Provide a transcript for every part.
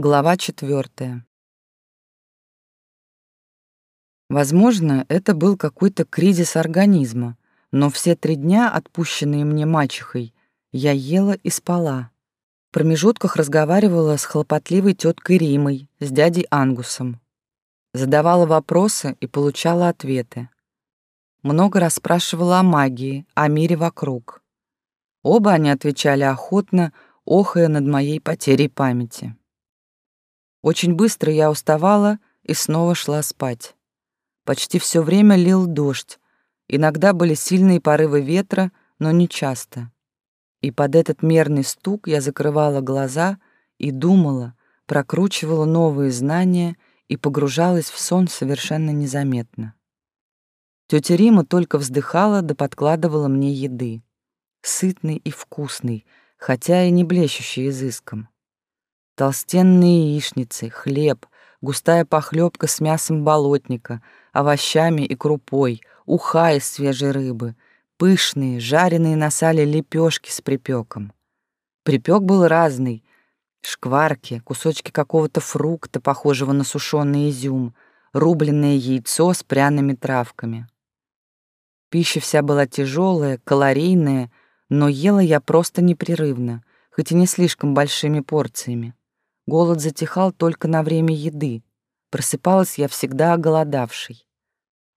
Глава четвертая. Возможно, это был какой-то кризис организма, но все три дня, отпущенные мне мачехой, я ела и спала. В промежутках разговаривала с хлопотливой теткой Римой, с дядей Ангусом. Задавала вопросы и получала ответы. Много расспрашивала о магии, о мире вокруг. Оба они отвечали охотно, охая над моей потерей памяти. Очень быстро я уставала и снова шла спать. Почти все время лил дождь. Иногда были сильные порывы ветра, но не часто. И под этот мерный стук я закрывала глаза и думала, прокручивала новые знания и погружалась в сон совершенно незаметно. Тетя Рима только вздыхала да подкладывала мне еды. Сытный и вкусный, хотя и не блещущий изыском толстенные яичницы, хлеб, густая похлебка с мясом болотника, овощами и крупой, уха из свежей рыбы, пышные, жареные на сале лепешки с припеком. Припек был разный — шкварки, кусочки какого-то фрукта, похожего на сушеный изюм, рубленное яйцо с пряными травками. Пища вся была тяжелая, калорийная, но ела я просто непрерывно, хоть и не слишком большими порциями. Голод затихал только на время еды. Просыпалась я всегда оголодавшей.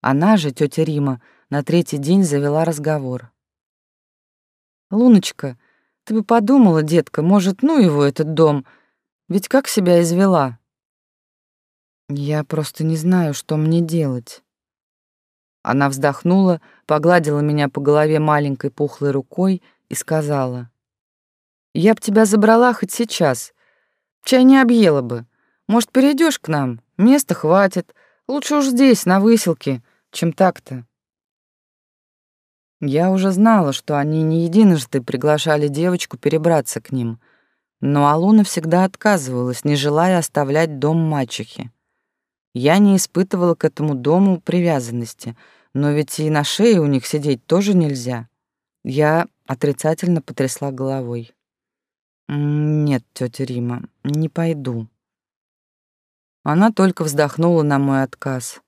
Она же, тетя Рима, на третий день завела разговор. «Луночка, ты бы подумала, детка, может, ну его, этот дом, ведь как себя извела?» «Я просто не знаю, что мне делать». Она вздохнула, погладила меня по голове маленькой пухлой рукой и сказала. «Я б тебя забрала хоть сейчас, Чай не объела бы. Может, перейдешь к нам? Места хватит. Лучше уж здесь, на выселке, чем так-то. Я уже знала, что они не единожды приглашали девочку перебраться к ним, но Алуна всегда отказывалась, не желая оставлять дом мачехи. Я не испытывала к этому дому привязанности, но ведь и на шее у них сидеть тоже нельзя. Я отрицательно потрясла головой. «Нет, тетя Рима, не пойду». Она только вздохнула на мой отказ.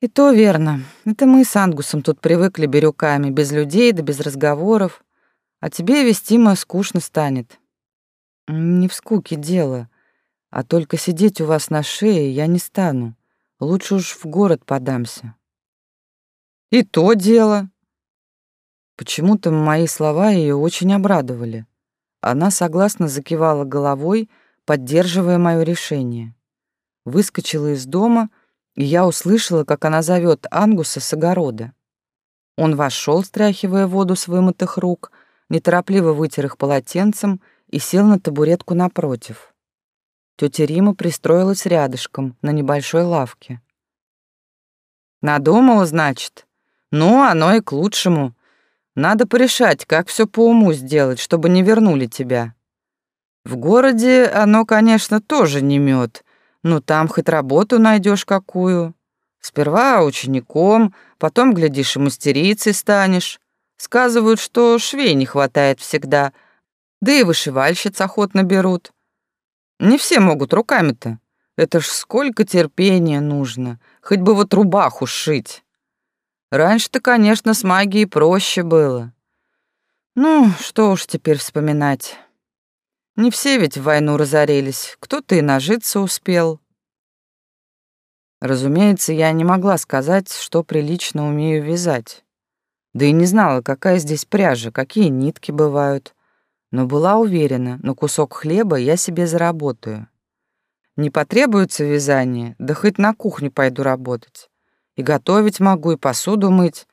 «И то верно. Это мы с Ангусом тут привыкли бирюками, без людей да без разговоров. А тебе, Вестима, скучно станет». «Не в скуке дело, а только сидеть у вас на шее я не стану. Лучше уж в город подамся». «И то дело». Почему-то мои слова ее очень обрадовали. Она согласно закивала головой, поддерживая мое решение. Выскочила из дома, и я услышала, как она зовет Ангуса с огорода. Он вошел, стряхивая воду с вымытых рук, неторопливо вытер их полотенцем и сел на табуретку напротив. Тетя Рима пристроилась рядышком, на небольшой лавке. «Надумала, значит? Ну, оно и к лучшему. Надо порешать, как все по уму сделать, чтобы не вернули тебя. В городе оно, конечно, тоже не мед, но там хоть работу найдешь какую. Сперва учеником, потом, глядишь, и мастерицей станешь. Сказывают, что швей не хватает всегда, да и вышивальщиц охотно берут. Не все могут руками-то. Это ж сколько терпения нужно, хоть бы вот рубаху шить. Раньше-то, конечно, с магией проще было. Ну, что уж теперь вспоминать. Не все ведь в войну разорились, кто-то и нажиться успел. Разумеется, я не могла сказать, что прилично умею вязать. Да и не знала, какая здесь пряжа, какие нитки бывают. Но была уверена, на кусок хлеба я себе заработаю. Не потребуется вязание, да хоть на кухню пойду работать. И готовить могу, и посуду мыть.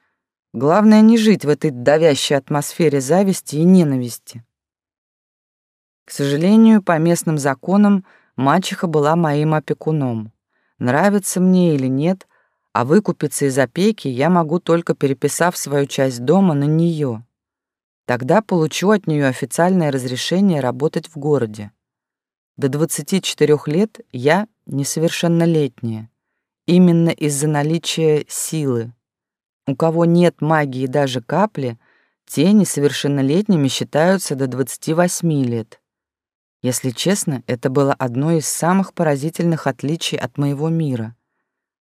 Главное не жить в этой давящей атмосфере зависти и ненависти. К сожалению, по местным законам мачеха была моим опекуном. Нравится мне или нет, а выкупиться из опеки я могу только переписав свою часть дома на нее. Тогда получу от нее официальное разрешение работать в городе. До 24 лет я несовершеннолетняя именно из-за наличия силы. У кого нет магии даже капли, те несовершеннолетними считаются до 28 лет. Если честно, это было одно из самых поразительных отличий от моего мира.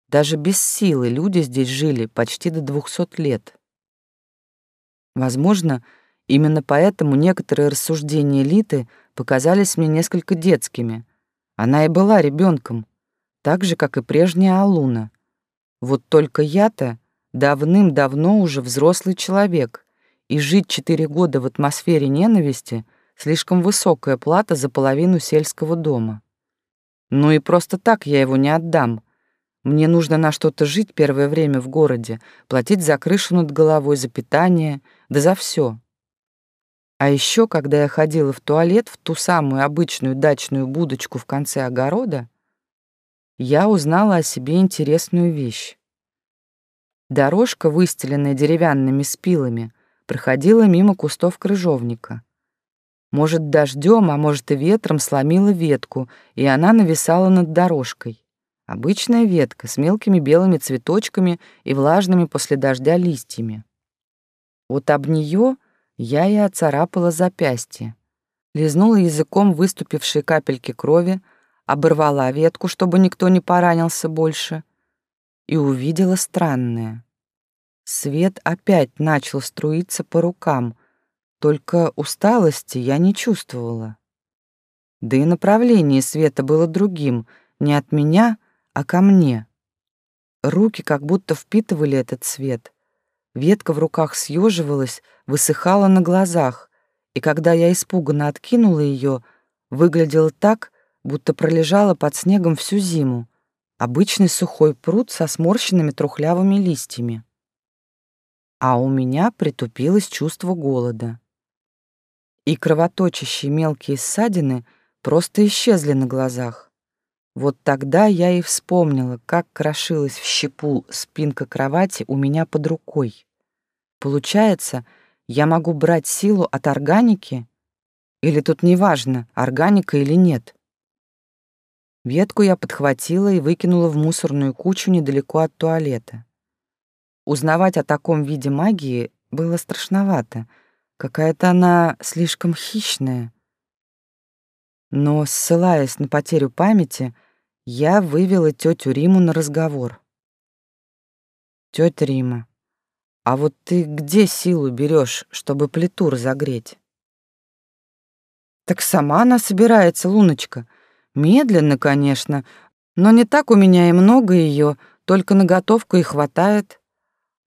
Даже без силы люди здесь жили почти до двухсот лет. Возможно, именно поэтому некоторые рассуждения Литы показались мне несколько детскими. Она и была ребенком, так же, как и прежняя Алуна. Вот только я-то давным-давно уже взрослый человек, и жить четыре года в атмосфере ненависти — слишком высокая плата за половину сельского дома. Ну и просто так я его не отдам. Мне нужно на что-то жить первое время в городе, платить за крышу над головой, за питание, да за все. А еще, когда я ходила в туалет в ту самую обычную дачную будочку в конце огорода, я узнала о себе интересную вещь. Дорожка, выстеленная деревянными спилами, проходила мимо кустов крыжовника. Может, дождем, а может и ветром сломила ветку, и она нависала над дорожкой. Обычная ветка с мелкими белыми цветочками и влажными после дождя листьями. Вот об нее я и оцарапала запястье. Лизнула языком выступившие капельки крови, оборвала ветку, чтобы никто не поранился больше, и увидела странное. Свет опять начал струиться по рукам, только усталости я не чувствовала. Да и направление света было другим, не от меня, а ко мне. Руки как будто впитывали этот свет. Ветка в руках съеживалась, высыхала на глазах, и когда я испуганно откинула ее, выглядела так, будто пролежала под снегом всю зиму. Обычный сухой пруд со сморщенными трухлявыми листьями. А у меня притупилось чувство голода. И кровоточащие мелкие ссадины просто исчезли на глазах. Вот тогда я и вспомнила, как крошилась в щепу спинка кровати у меня под рукой. Получается, я могу брать силу от органики? Или тут неважно, органика или нет? Ветку я подхватила и выкинула в мусорную кучу недалеко от туалета. Узнавать о таком виде магии было страшновато. Какая-то она слишком хищная. Но, ссылаясь на потерю памяти, я вывела тетю Риму на разговор. Тетя Рима, а вот ты где силу берешь, чтобы плиту разогреть? Так сама она собирается, Луночка — Медленно, конечно, но не так у меня и много ее, только на готовку и хватает.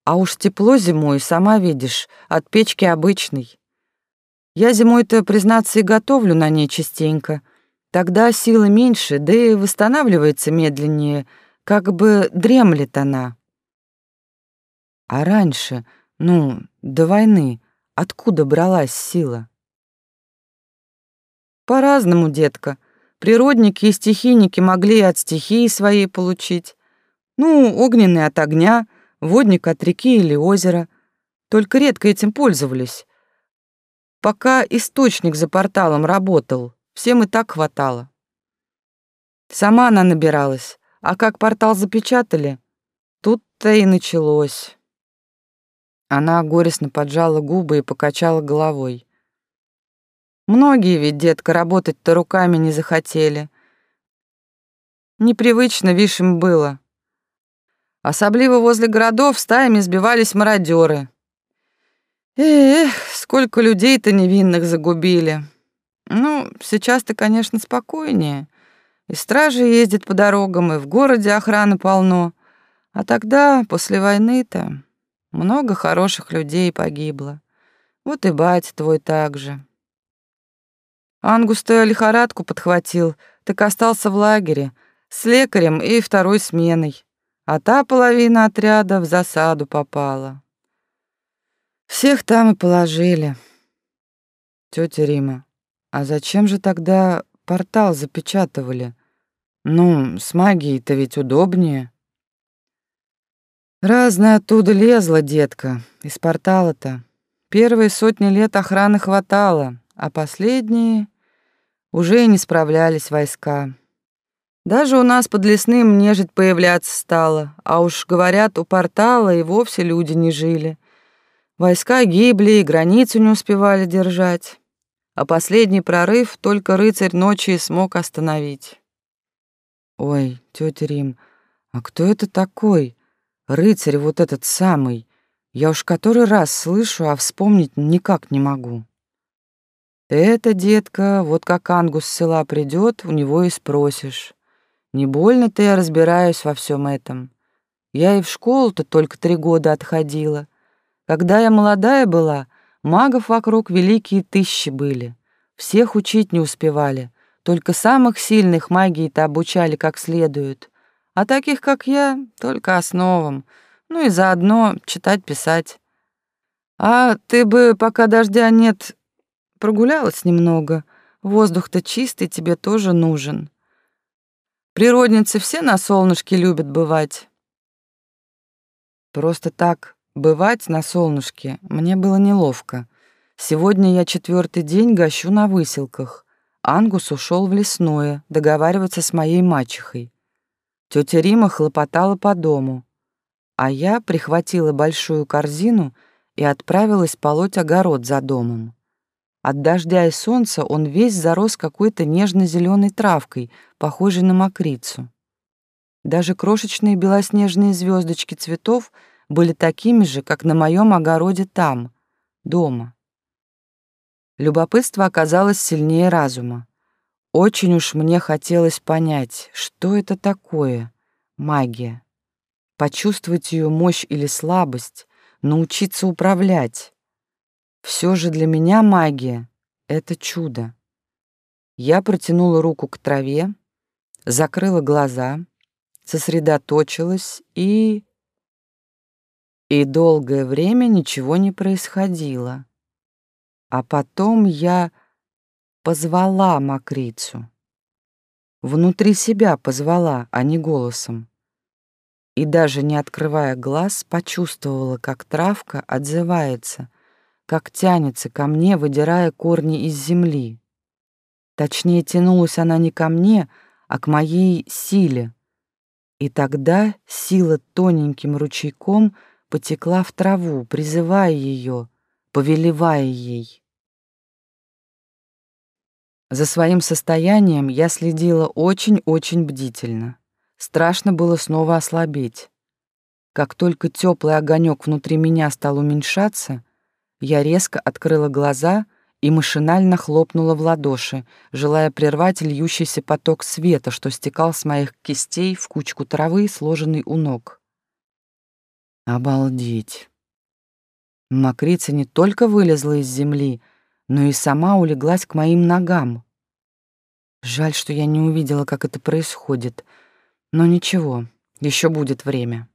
А уж тепло зимой, сама видишь, от печки обычной. Я зимой-то, признаться, и готовлю на ней частенько. Тогда силы меньше, да и восстанавливается медленнее, как бы дремлет она. А раньше, ну, до войны, откуда бралась сила? По-разному, детка. Природники и стихийники могли от стихии своей получить. Ну, огненный от огня, водник от реки или озера. Только редко этим пользовались. Пока источник за порталом работал, всем и так хватало. Сама она набиралась, а как портал запечатали, тут-то и началось. Она горестно поджала губы и покачала головой. Многие ведь, детка, работать-то руками не захотели. Непривычно, вишь, им было. Особливо возле городов стаями сбивались мародеры. Эх, сколько людей-то невинных загубили. Ну, сейчас-то, конечно, спокойнее. И стражи ездят по дорогам, и в городе охраны полно. А тогда, после войны-то, много хороших людей погибло. Вот и батя твой так же. Ангус-то лихорадку подхватил, так остался в лагере с лекарем и второй сменой, а та половина отряда в засаду попала. Всех там и положили. Тетя Рима, а зачем же тогда портал запечатывали? Ну, с магией-то ведь удобнее. Разное оттуда лезла, детка, из портала-то. Первые сотни лет охраны хватало, а последние уже и не справлялись войска. Даже у нас под лесным нежить появляться стало, а уж, говорят, у портала и вовсе люди не жили. Войска гибли и границу не успевали держать. а последний прорыв только рыцарь ночи смог остановить. Ой, тетя Рим, а кто это такой? Рыцарь вот этот самый. Я уж который раз слышу, а вспомнить никак не могу. Это, детка, вот как Ангус с села придет, у него и спросишь. Не больно-то я разбираюсь во всем этом. Я и в школу-то только три года отходила. Когда я молодая была, магов вокруг великие тысячи были. Всех учить не успевали. Только самых сильных магии-то обучали как следует. А таких, как я, только основам. Ну и заодно читать-писать. А ты бы, пока дождя нет, прогулялась немного. Воздух-то чистый тебе тоже нужен. Природницы все на солнышке любят бывать. Просто так бывать на солнышке мне было неловко. Сегодня я четвертый день гощу на выселках. Ангус ушел в лесное договариваться с моей мачехой. Тетя Рима хлопотала по дому, а я прихватила большую корзину и отправилась полоть огород за домом. От дождя и солнца он весь зарос какой-то нежно зеленой травкой, похожей на мокрицу. Даже крошечные белоснежные звездочки цветов были такими же, как на моем огороде там, дома. Любопытство оказалось сильнее разума. Очень уж мне хотелось понять, что это такое магия. Почувствовать ее мощь или слабость, научиться управлять. Все же для меня магия — это чудо. Я протянула руку к траве, закрыла глаза — сосредоточилась и... И долгое время ничего не происходило. А потом я позвала Макрицу. Внутри себя позвала, а не голосом. И даже не открывая глаз, почувствовала, как травка отзывается, как тянется ко мне, выдирая корни из земли. Точнее, тянулась она не ко мне, а к моей силе, и тогда сила тоненьким ручейком потекла в траву, призывая ее, повелевая ей. За своим состоянием я следила очень-очень бдительно. Страшно было снова ослабеть. Как только теплый огонек внутри меня стал уменьшаться, я резко открыла глаза и машинально хлопнула в ладоши, желая прервать льющийся поток света, что стекал с моих кистей в кучку травы, сложенной у ног. Обалдеть! Макрица не только вылезла из земли, но и сама улеглась к моим ногам. Жаль, что я не увидела, как это происходит, но ничего, еще будет время.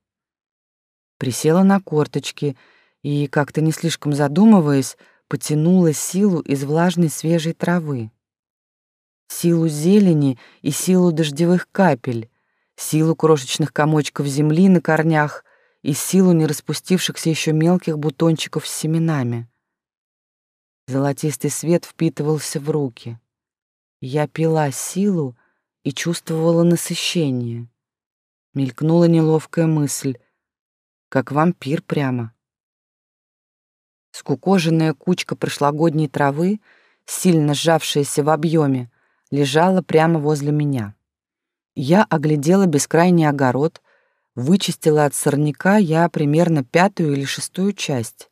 Присела на корточки и, как-то не слишком задумываясь, потянула силу из влажной свежей травы. Силу зелени и силу дождевых капель, силу крошечных комочков земли на корнях и силу не распустившихся еще мелких бутончиков с семенами. Золотистый свет впитывался в руки. Я пила силу и чувствовала насыщение. Мелькнула неловкая мысль, как вампир прямо. Скукоженная кучка прошлогодней травы, сильно сжавшаяся в объеме, лежала прямо возле меня. Я оглядела бескрайний огород, вычистила от сорняка я примерно пятую или шестую часть.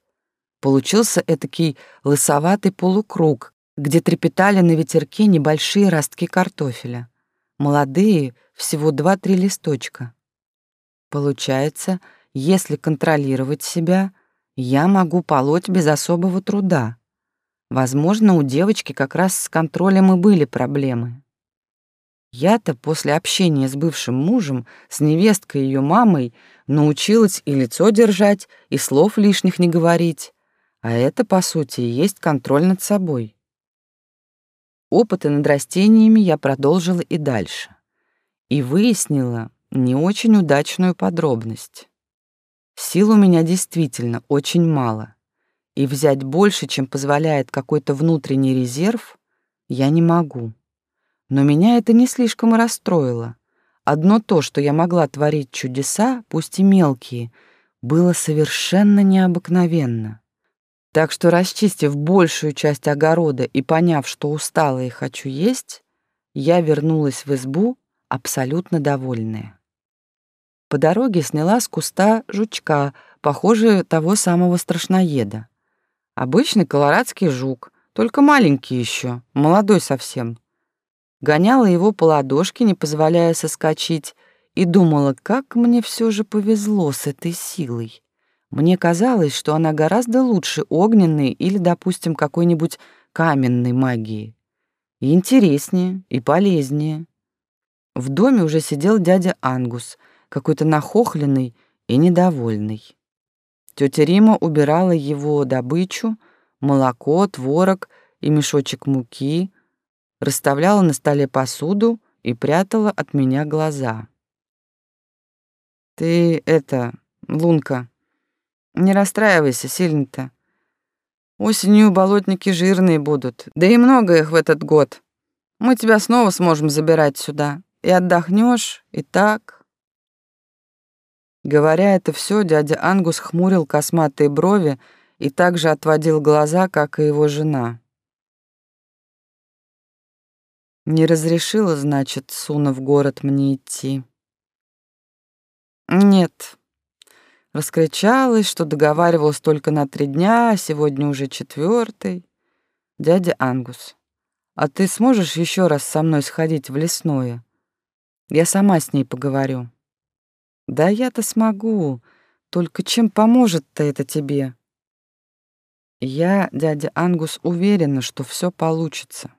Получился этакий лысоватый полукруг, где трепетали на ветерке небольшие ростки картофеля. Молодые, всего два-три листочка. Получается, если контролировать себя, я могу полоть без особого труда. Возможно, у девочки как раз с контролем и были проблемы. Я-то после общения с бывшим мужем, с невесткой ее мамой, научилась и лицо держать, и слов лишних не говорить. А это, по сути, и есть контроль над собой. Опыты над растениями я продолжила и дальше. И выяснила не очень удачную подробность. Сил у меня действительно очень мало, и взять больше, чем позволяет какой-то внутренний резерв, я не могу. Но меня это не слишком и расстроило. Одно то, что я могла творить чудеса, пусть и мелкие, было совершенно необыкновенно. Так что, расчистив большую часть огорода и поняв, что устала и хочу есть, я вернулась в избу абсолютно довольная. По дороге сняла с куста жучка, похожего того самого страшноеда. Обычный колорадский жук, только маленький еще, молодой совсем. Гоняла его по ладошке, не позволяя соскочить, и думала, как мне все же повезло с этой силой. Мне казалось, что она гораздо лучше огненной или, допустим, какой-нибудь каменной магии. И интереснее, и полезнее. В доме уже сидел дядя Ангус, какой-то нахохленный и недовольный. Тетя Рима убирала его добычу, молоко, творог и мешочек муки, расставляла на столе посуду и прятала от меня глаза. «Ты это, Лунка, не расстраивайся сильно-то. Осенью болотники жирные будут, да и много их в этот год. Мы тебя снова сможем забирать сюда, и отдохнешь, и так». Говоря это все, дядя Ангус хмурил косматые брови и также отводил глаза, как и его жена. Не разрешила, значит, Суна в город мне идти. Нет. Раскричалась, что договаривалась только на три дня, а сегодня уже четвертый. Дядя Ангус, а ты сможешь еще раз со мной сходить в лесное? Я сама с ней поговорю. Да я-то смогу, только чем поможет-то это тебе? Я, дядя Ангус, уверена, что все получится.